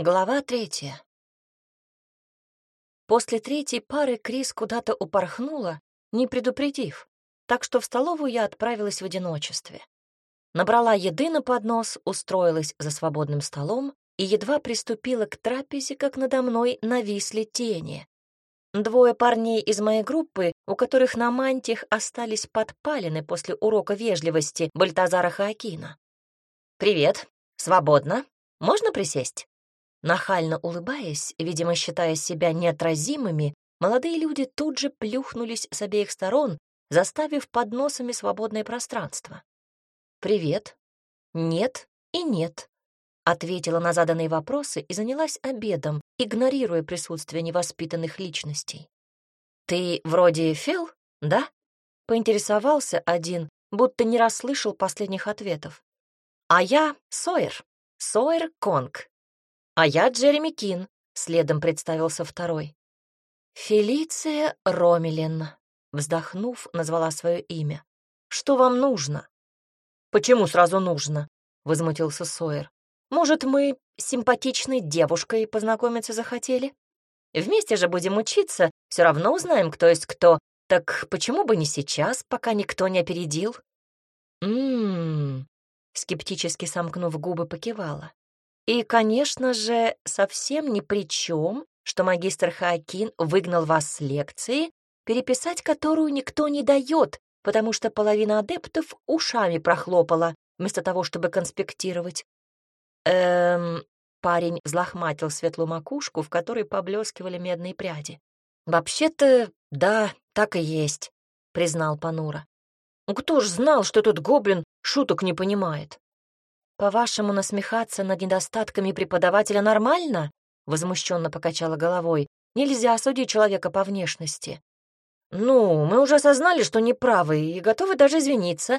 Глава третья. После третьей пары Крис куда-то упорхнула, не предупредив, так что в столовую я отправилась в одиночестве. Набрала еды на поднос, устроилась за свободным столом и едва приступила к трапезе, как надо мной нависли тени. Двое парней из моей группы, у которых на мантиях остались подпалины после урока вежливости Бальтазара Хаакина. «Привет, свободно. Можно присесть?» Нахально улыбаясь, видимо, считая себя неотразимыми, молодые люди тут же плюхнулись с обеих сторон, заставив под носами свободное пространство. «Привет», «нет» и «нет», ответила на заданные вопросы и занялась обедом, игнорируя присутствие невоспитанных личностей. «Ты вроде Фил, да?» — поинтересовался один, будто не расслышал последних ответов. «А я Сойер, Сойер Конг, «А я Джереми Кин», — следом представился второй. «Фелиция Ромелин», — вздохнув, назвала свое имя. «Что вам нужно?» «Почему сразу нужно?» — возмутился Сойер. «Может, мы симпатичной девушкой познакомиться захотели? Вместе же будем учиться, все равно узнаем, кто есть кто. Так почему бы не сейчас, пока никто не опередил?» «М-м-м», скептически сомкнув губы, покивала. И, конечно же, совсем ни при чем, что магистр Хаакин выгнал вас с лекции, переписать которую никто не дает, потому что половина адептов ушами прохлопала, вместо того, чтобы конспектировать. Эм, парень взлохматил светлую макушку, в которой поблескивали медные пряди. «Вообще-то, да, так и есть», — признал Панура. «Ну кто ж знал, что этот гоблин шуток не понимает?» «По-вашему, насмехаться над недостатками преподавателя нормально?» — возмущенно покачала головой. «Нельзя судить человека по внешности». «Ну, мы уже осознали, что неправы, и готовы даже извиниться.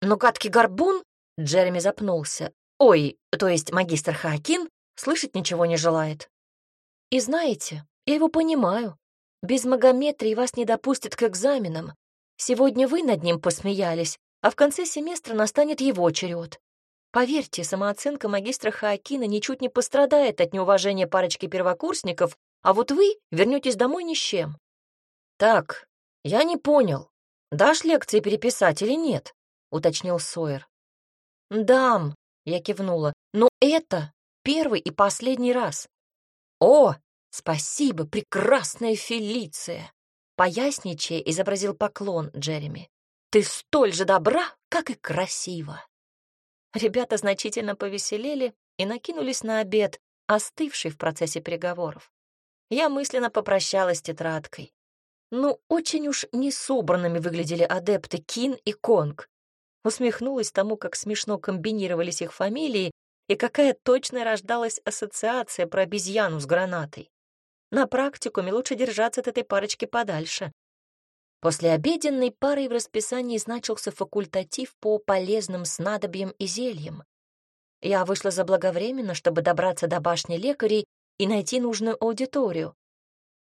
Но гадкий горбун...» — Джереми запнулся. «Ой, то есть магистр Хакин слышать ничего не желает». «И знаете, я его понимаю. Без магометрии вас не допустят к экзаменам. Сегодня вы над ним посмеялись, а в конце семестра настанет его черед. Поверьте, самооценка магистра Хаакина ничуть не пострадает от неуважения парочки первокурсников, а вот вы вернетесь домой ни с чем. Так, я не понял, дашь лекции переписать или нет? уточнил Сойер. Дам, я кивнула, но это первый и последний раз. О, спасибо, прекрасная Фелиция! Поясничая, изобразил поклон Джереми. Ты столь же добра, как и красива. Ребята значительно повеселели и накинулись на обед, остывший в процессе переговоров. Я мысленно попрощалась с тетрадкой. Ну, очень уж несобранными выглядели адепты Кин и Конг. Усмехнулась тому, как смешно комбинировались их фамилии и какая точно рождалась ассоциация про обезьяну с гранатой. На практикуме лучше держаться от этой парочки подальше. После обеденной парой в расписании значился факультатив по полезным снадобьям и зельям. Я вышла заблаговременно, чтобы добраться до башни лекарей и найти нужную аудиторию.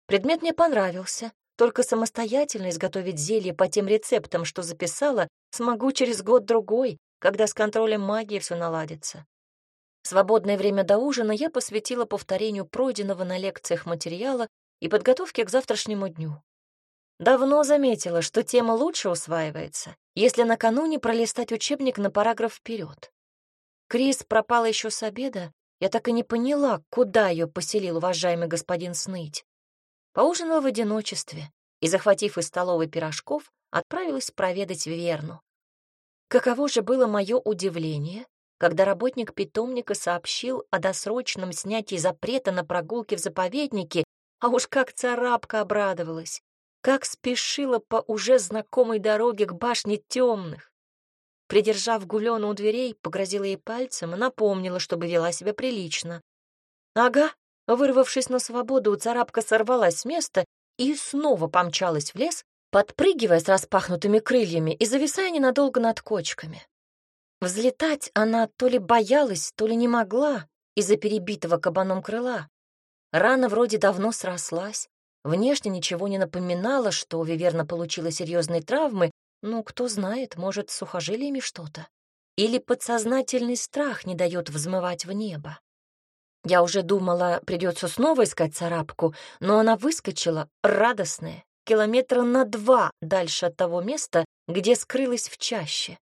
Предмет мне понравился, только самостоятельно изготовить зелье по тем рецептам, что записала, смогу через год-другой, когда с контролем магии все наладится. Свободное время до ужина я посвятила повторению пройденного на лекциях материала и подготовке к завтрашнему дню. Давно заметила, что тема лучше усваивается, если накануне пролистать учебник на параграф вперед. Крис пропала еще с обеда, я так и не поняла, куда ее поселил уважаемый господин Сныть. Поужинала в одиночестве и, захватив из столовой пирожков, отправилась проведать Верну. Каково же было мое удивление, когда работник питомника сообщил о досрочном снятии запрета на прогулки в заповеднике, а уж как царапка обрадовалась как спешила по уже знакомой дороге к башне темных. Придержав Гулёну у дверей, погрозила ей пальцем и напомнила, чтобы вела себя прилично. Ага, вырвавшись на свободу, царапка сорвалась с места и снова помчалась в лес, подпрыгивая с распахнутыми крыльями и зависая ненадолго над кочками. Взлетать она то ли боялась, то ли не могла из-за перебитого кабаном крыла. Рана вроде давно срослась, Внешне ничего не напоминало, что Виверна получила серьезные травмы, ну, кто знает, может, сухожилиями что-то. Или подсознательный страх не дает взмывать в небо. Я уже думала, придется снова искать царапку, но она выскочила, радостная, километра на два дальше от того места, где скрылась в чаще.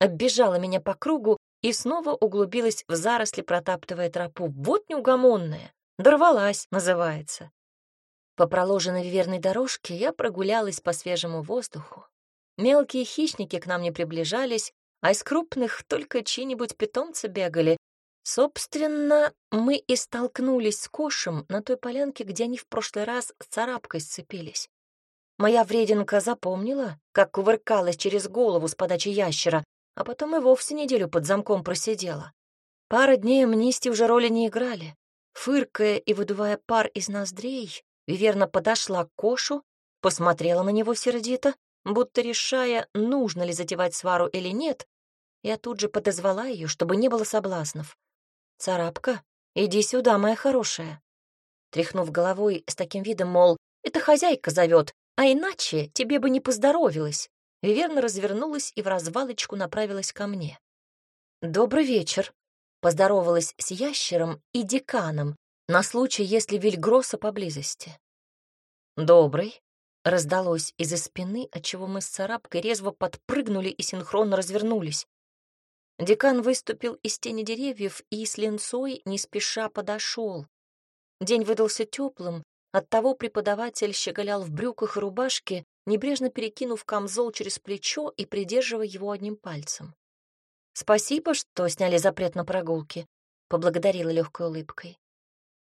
Оббежала меня по кругу и снова углубилась в заросли, протаптывая тропу. Вот неугомонная. Дорвалась, называется. По проложенной верной дорожке я прогулялась по свежему воздуху. Мелкие хищники к нам не приближались, а из крупных только чьи-нибудь питомцы бегали. Собственно, мы и столкнулись с Кошем на той полянке, где они в прошлый раз с царапкой сцепились. Моя врединка запомнила, как кувыркалась через голову с подачи ящера, а потом и вовсе неделю под замком просидела. Пара дней амнистии уже роли не играли. Фыркая и выдувая пар из ноздрей, Виверна подошла к Кошу, посмотрела на него сердито, будто решая, нужно ли затевать свару или нет, я тут же подозвала ее, чтобы не было соблазнов. «Царапка, иди сюда, моя хорошая». Тряхнув головой с таким видом, мол, «это хозяйка зовет, а иначе тебе бы не поздоровилась». Виверна развернулась и в развалочку направилась ко мне. «Добрый вечер», — поздоровалась с ящером и деканом на случай, если Вильгросса поблизости. «Добрый», — раздалось из-за спины, отчего мы с царапкой резво подпрыгнули и синхронно развернулись. Декан выступил из тени деревьев и с линцой не спеша подошел. День выдался теплым, оттого преподаватель щеголял в брюках и рубашке, небрежно перекинув камзол через плечо и придерживая его одним пальцем. «Спасибо, что сняли запрет на прогулки», — поблагодарила легкой улыбкой.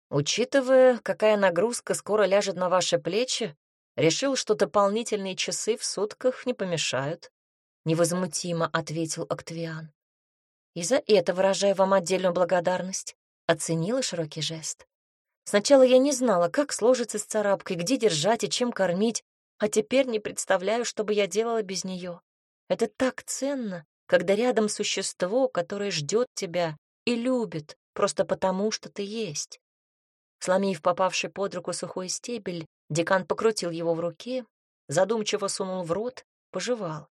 «Учитывая, какая нагрузка скоро ляжет на ваши плечи, решил, что дополнительные часы в сутках не помешают», — невозмутимо ответил Октавиан. И за это выражаю вам отдельную благодарность. Оценила широкий жест. Сначала я не знала, как сложится с царапкой, где держать и чем кормить, а теперь не представляю, что бы я делала без нее. Это так ценно, когда рядом существо, которое ждет тебя и любит, просто потому, что ты есть. Сломив попавший под руку сухой стебель, декан покрутил его в руке, задумчиво сунул в рот, пожевал.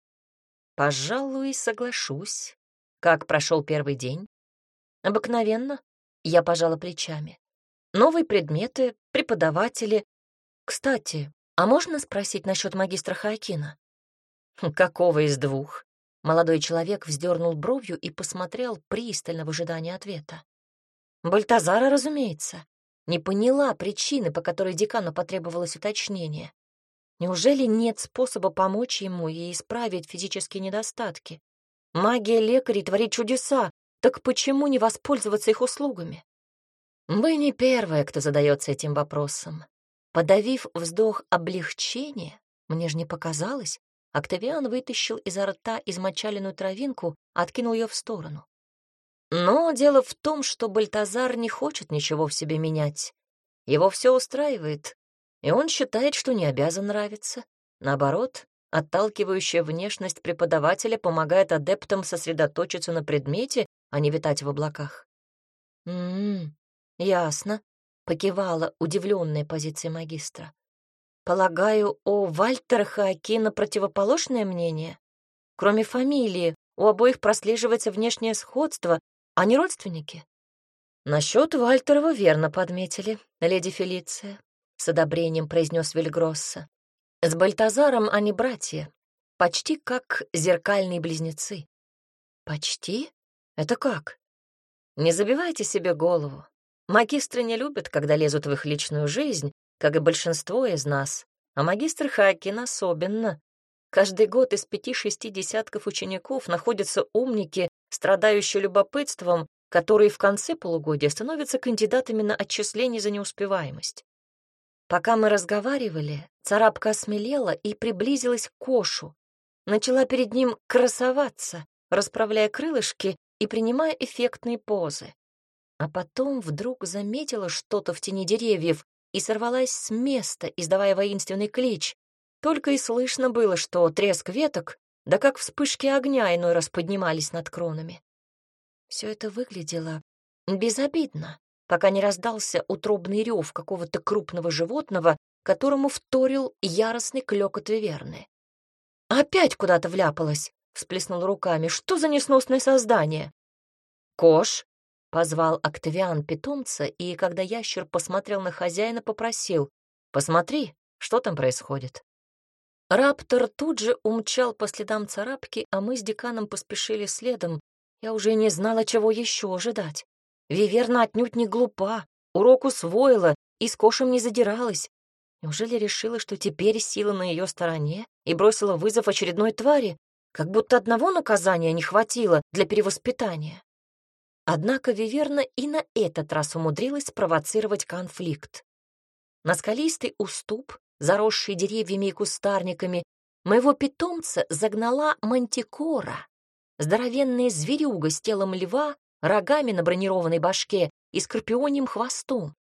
«Пожалуй, соглашусь. Как прошел первый день? Обыкновенно. Я пожала плечами. Новые предметы, преподаватели. Кстати, а можно спросить насчет магистра Хаакина? Хм, какого из двух? Молодой человек вздернул бровью и посмотрел пристально в ожидании ответа. Бальтазара, разумеется. Не поняла причины, по которой декану потребовалось уточнение. Неужели нет способа помочь ему и исправить физические недостатки? Магия лекарей творит чудеса, так почему не воспользоваться их услугами? Вы не первая, кто задается этим вопросом. Подавив вздох облегчения, мне же не показалось, Октавиан вытащил изо рта измочаленную травинку, откинул ее в сторону. Но дело в том, что Бальтазар не хочет ничего в себе менять. Его все устраивает, и он считает, что не обязан нравиться. Наоборот, Отталкивающая внешность преподавателя помогает адептам сосредоточиться на предмете, а не витать в облаках. «М-м, ясно», — покивала удивленная позиция магистра. «Полагаю, у Вальтера Хаакина противоположное мнение? Кроме фамилии, у обоих прослеживается внешнее сходство, а не родственники?» «Насчет Вальтера вы верно подметили, леди Фелиция», — с одобрением произнес Вильгросса. С Бальтазаром они братья, почти как зеркальные близнецы. Почти? Это как? Не забивайте себе голову. Магистры не любят, когда лезут в их личную жизнь, как и большинство из нас, а магистр Хакин особенно. Каждый год из пяти-шести десятков учеников находятся умники, страдающие любопытством, которые в конце полугодия становятся кандидатами на отчисление за неуспеваемость. Пока мы разговаривали, царапка осмелела и приблизилась к Кошу. Начала перед ним красоваться, расправляя крылышки и принимая эффектные позы. А потом вдруг заметила что-то в тени деревьев и сорвалась с места, издавая воинственный клич. Только и слышно было, что треск веток, да как вспышки огня иной раз поднимались над кронами. Все это выглядело безобидно пока не раздался утробный рев какого-то крупного животного, которому вторил яростный клёкот виверны. «Опять куда-то вляпалась!» — всплеснул руками. «Что за несносное создание?» «Кош!» Позвал Октавиан питомца, и когда ящер посмотрел на хозяина, попросил «Посмотри, что там происходит». Раптор тут же умчал по следам царапки, а мы с деканом поспешили следом. Я уже не знала, чего еще ожидать. Виверна отнюдь не глупа, урок усвоила и с кошем не задиралась. Неужели решила, что теперь сила на ее стороне и бросила вызов очередной твари, как будто одного наказания не хватило для перевоспитания? Однако Виверна и на этот раз умудрилась спровоцировать конфликт. На скалистый уступ заросший деревьями и кустарниками, моего питомца загнала мантикора, здоровенная зверюга с телом льва, рогами на бронированной башке и скорпионим хвостом.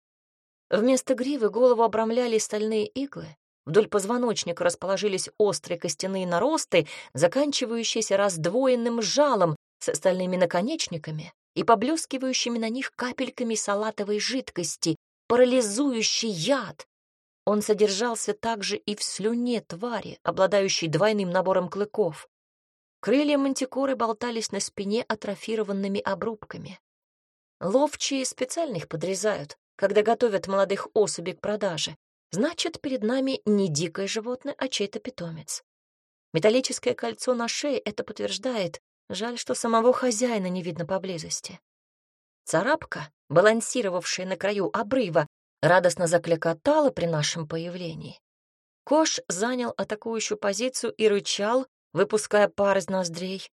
Вместо гривы голову обрамляли стальные иглы, вдоль позвоночника расположились острые костяные наросты, заканчивающиеся раздвоенным жалом с остальными наконечниками и поблескивающими на них капельками салатовой жидкости, парализующий яд, он содержался также и в слюне твари, обладающей двойным набором клыков. Крылья мантикоры болтались на спине атрофированными обрубками. Ловчие специально их подрезают, когда готовят молодых особей к продаже. Значит, перед нами не дикое животное, а чей-то питомец. Металлическое кольцо на шее это подтверждает. Жаль, что самого хозяина не видно поблизости. Царапка, балансировавшая на краю обрыва, радостно закликотала при нашем появлении. Кош занял атакующую позицию и рычал, выпуская пар из ноздрей.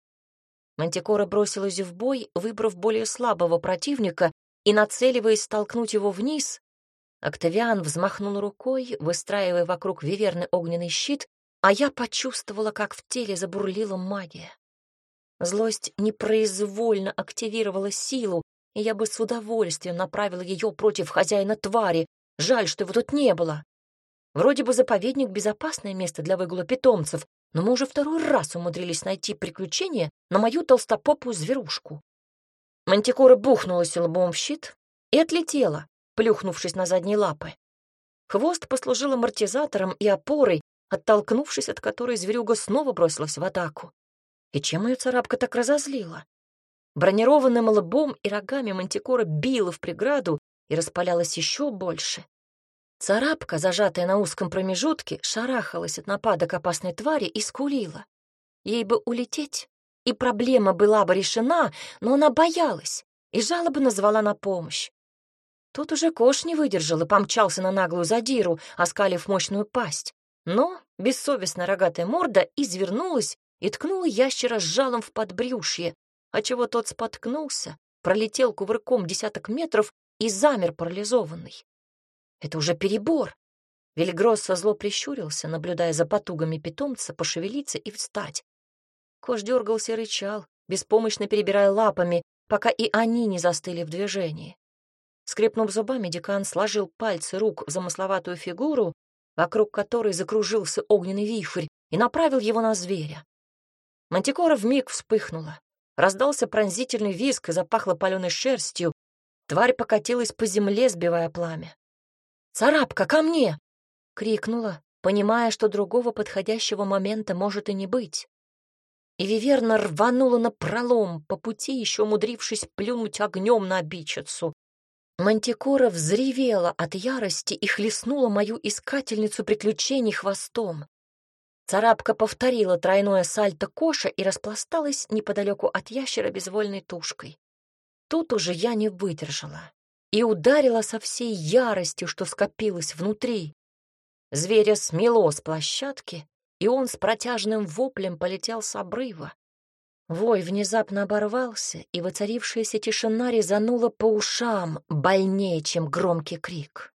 Мантикора бросилась в бой, выбрав более слабого противника и нацеливаясь столкнуть его вниз. Октавиан взмахнул рукой, выстраивая вокруг виверны огненный щит, а я почувствовала, как в теле забурлила магия. Злость непроизвольно активировала силу, и я бы с удовольствием направила ее против хозяина твари. Жаль, что его тут не было. Вроде бы заповедник — безопасное место для выгула питомцев, но мы уже второй раз умудрились найти приключение на мою толстопопую зверушку. Мантикора бухнулась лбом в щит и отлетела, плюхнувшись на задние лапы. Хвост послужил амортизатором и опорой, оттолкнувшись от которой зверюга снова бросилась в атаку. И чем ее царапка так разозлила? Бронированным лбом и рогами мантикора била в преграду и распалялась еще больше. Царапка, зажатая на узком промежутке, шарахалась от нападок опасной твари и скулила. Ей бы улететь, и проблема была бы решена, но она боялась и жалобно звала на помощь. Тут уже кош не выдержал и помчался на наглую задиру, оскалив мощную пасть. Но бессовестная рогатая морда извернулась и ткнула ящера с жалом в подбрюшье, отчего тот споткнулся, пролетел кувырком десяток метров и замер парализованный. Это уже перебор. Вильгросса зло прищурился, наблюдая за потугами питомца пошевелиться и встать. Кош дергался и рычал, беспомощно перебирая лапами, пока и они не застыли в движении. Скрипнув зубами, декан сложил пальцы рук в замысловатую фигуру, вокруг которой закружился огненный вихрь, и направил его на зверя. Мантикора вмиг вспыхнула. Раздался пронзительный визг и запахло паленой шерстью. Тварь покатилась по земле, сбивая пламя. «Царапка, ко мне!» — крикнула, понимая, что другого подходящего момента может и не быть. И Виверна рванула на пролом, по пути еще умудрившись плюнуть огнем на обидчицу. Мантикора взревела от ярости и хлестнула мою искательницу приключений хвостом. Царапка повторила тройное сальто коша и распласталась неподалеку от ящера безвольной тушкой. Тут уже я не выдержала и ударила со всей яростью, что скопилось внутри. Зверя смело с площадки, и он с протяжным воплем полетел с обрыва. Вой внезапно оборвался, и воцарившаяся тишина резанула по ушам больнее, чем громкий крик.